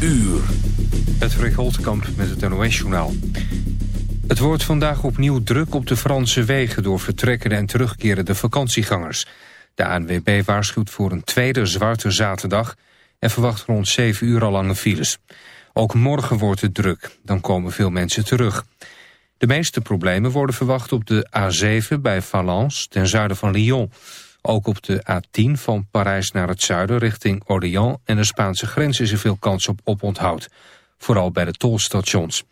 uur. Het Rick Holtkamp met het NOS-journaal. Het wordt vandaag opnieuw druk op de Franse wegen... door vertrekkende en terugkerende vakantiegangers. De ANWB waarschuwt voor een tweede zwarte zaterdag... en verwacht rond 7 uur al lange files. Ook morgen wordt het druk, dan komen veel mensen terug. De meeste problemen worden verwacht op de A7 bij Valence... ten zuiden van Lyon... Ook op de A10 van Parijs naar het zuiden richting Orléans en de Spaanse grens is er veel kans op oponthoud. Vooral bij de tolstations.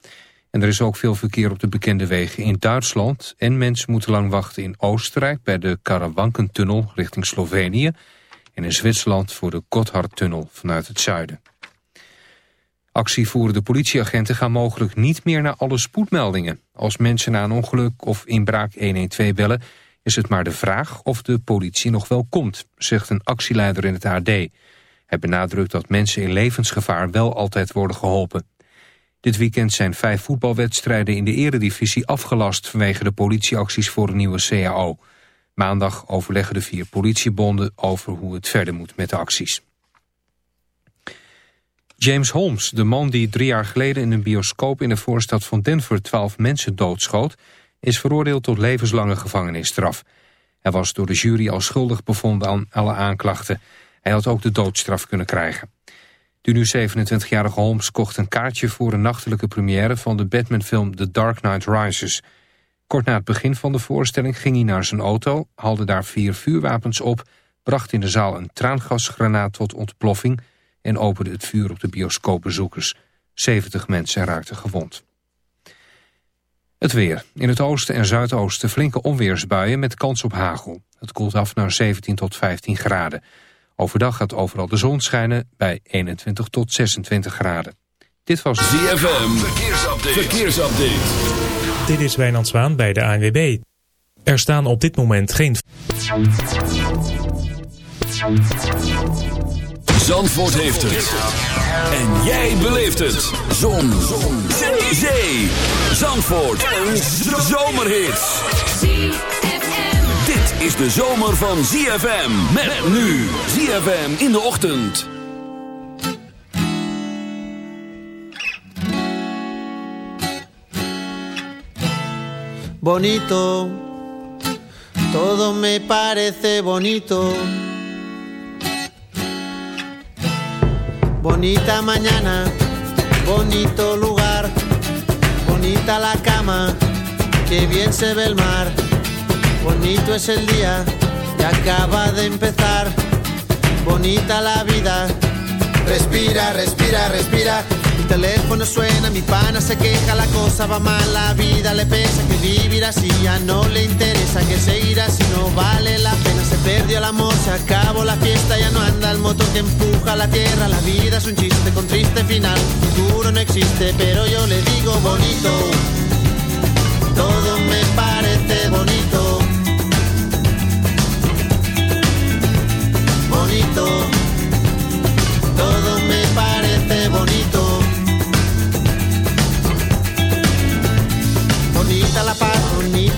En er is ook veel verkeer op de bekende wegen in Duitsland... en mensen moeten lang wachten in Oostenrijk bij de Karawankentunnel richting Slovenië... en in Zwitserland voor de Gotthardtunnel vanuit het zuiden. Actievoerende politieagenten gaan mogelijk niet meer naar alle spoedmeldingen. Als mensen na een ongeluk of inbraak 112 bellen is het maar de vraag of de politie nog wel komt, zegt een actieleider in het AD. Hij benadrukt dat mensen in levensgevaar wel altijd worden geholpen. Dit weekend zijn vijf voetbalwedstrijden in de eredivisie afgelast vanwege de politieacties voor een nieuwe CAO. Maandag overleggen de vier politiebonden over hoe het verder moet met de acties. James Holmes, de man die drie jaar geleden in een bioscoop in de voorstad van Denver twaalf mensen doodschoot, is veroordeeld tot levenslange gevangenisstraf. Hij was door de jury al schuldig bevonden aan alle aanklachten. Hij had ook de doodstraf kunnen krijgen. De nu 27-jarige Holmes kocht een kaartje voor een nachtelijke première van de Batman-film The Dark Knight Rises. Kort na het begin van de voorstelling ging hij naar zijn auto, haalde daar vier vuurwapens op, bracht in de zaal een traangasgranaat tot ontploffing en opende het vuur op de bioscoopbezoekers. 70 mensen raakten gewond. Het weer. In het oosten en zuidoosten flinke onweersbuien met kans op hagel. Het koelt af naar 17 tot 15 graden. Overdag gaat overal de zon schijnen bij 21 tot 26 graden. Dit was ZFM. Verkeersupdate. Verkeersupdate. Dit is Wijnand Zwaan bij de ANWB. Er staan op dit moment geen... Zandvoort heeft het. En jij beleeft het. Zon. Zon. Zee. Zandvoort. Een zomerhit. Dit is de zomer van ZFM. Met nu. ZFM in de ochtend. Bonito. Todo me parece bonito. Bonita mañana, bonito lugar, bonita la cama, que bien se ve el mar. Bonito es el día que acaba de empezar, bonita la vida. Respira, respira, respira teléfono suena, mi pana se queja, la cosa va mal, la vida le pesa, que vivir así ya no le interesa, que seguir así no vale la pena, perdió el amor, se acabó la fiesta, ya no anda el motor que empuja la tierra, la vida es un chiste con triste final, futuro no existe, pero yo le digo bonito, todo me parece bonito. Bonito,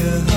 In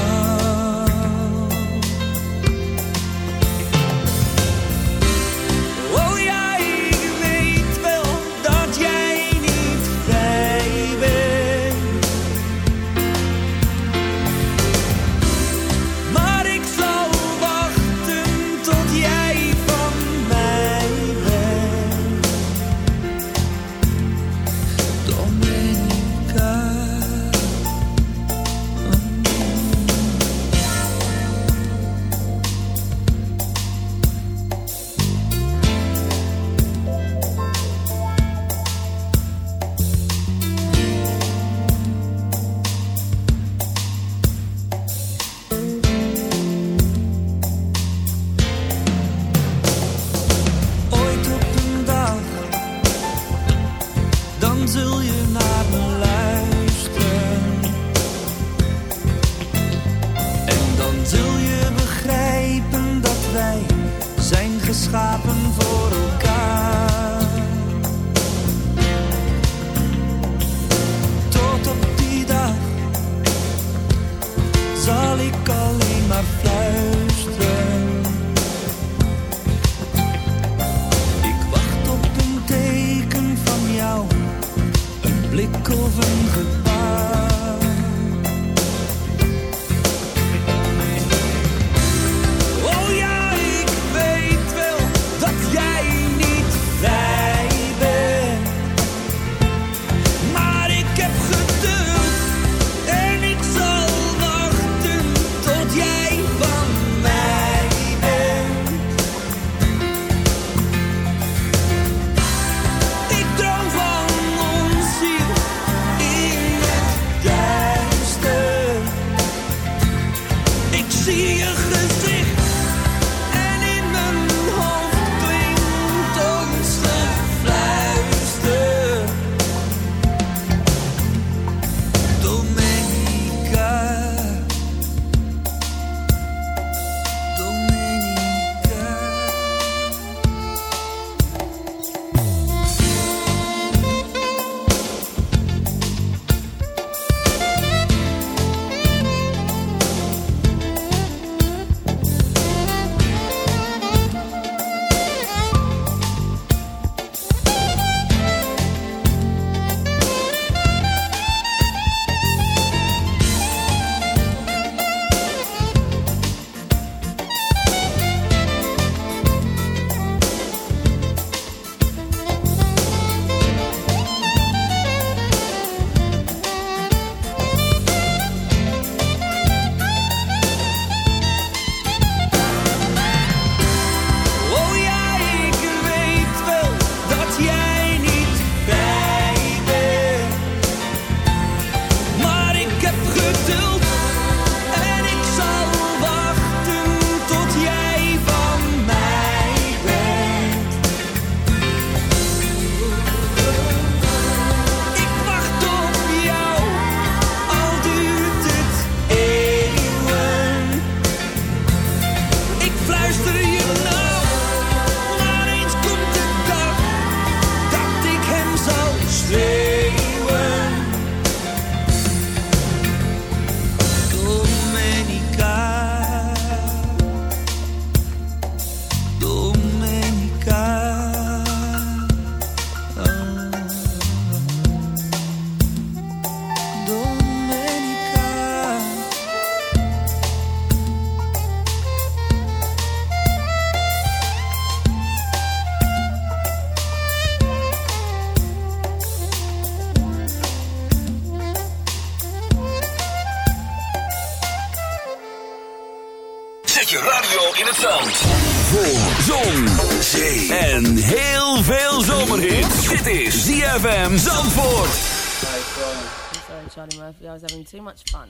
I was having too much fun.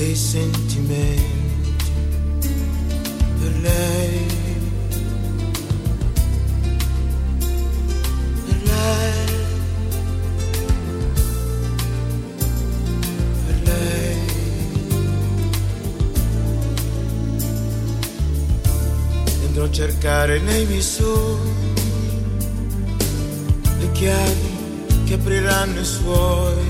dei sentimenti per lei. Per lei. Per lei. Cercare nei miei sogni le chiavi che apriranno i suoi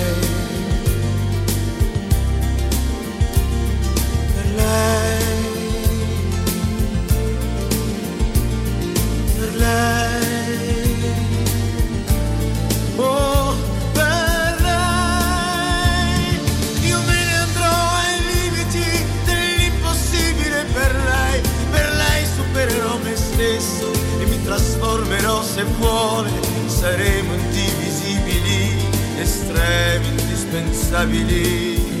Saremo indivisibili, estremi, indispensabili.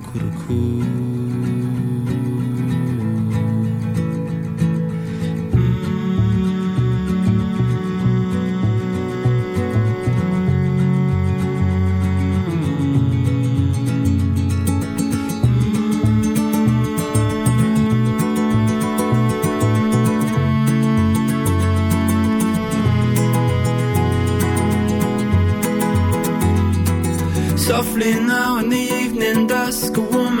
くくる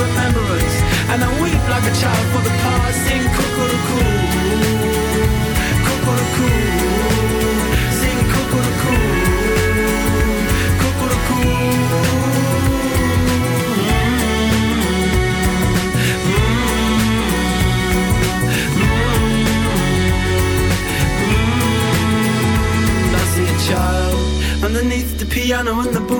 remembrance. And I weep like a child for the past. Sing cuckoo-cuckoo, cuckoo-cuckoo, sing cuckoo-cuckoo, underneath the piano and the boom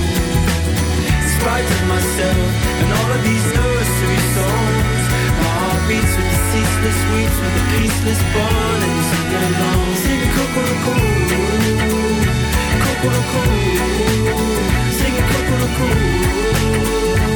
spite myself and all of these nursery songs. My heart beats with the ceaseless weeps, with the peaceless burning sing along. Sing cuckoo-cuckoo, cuckoo-cuckoo, sing cuckoo-cuckoo.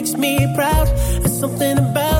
Makes me proud. There's something about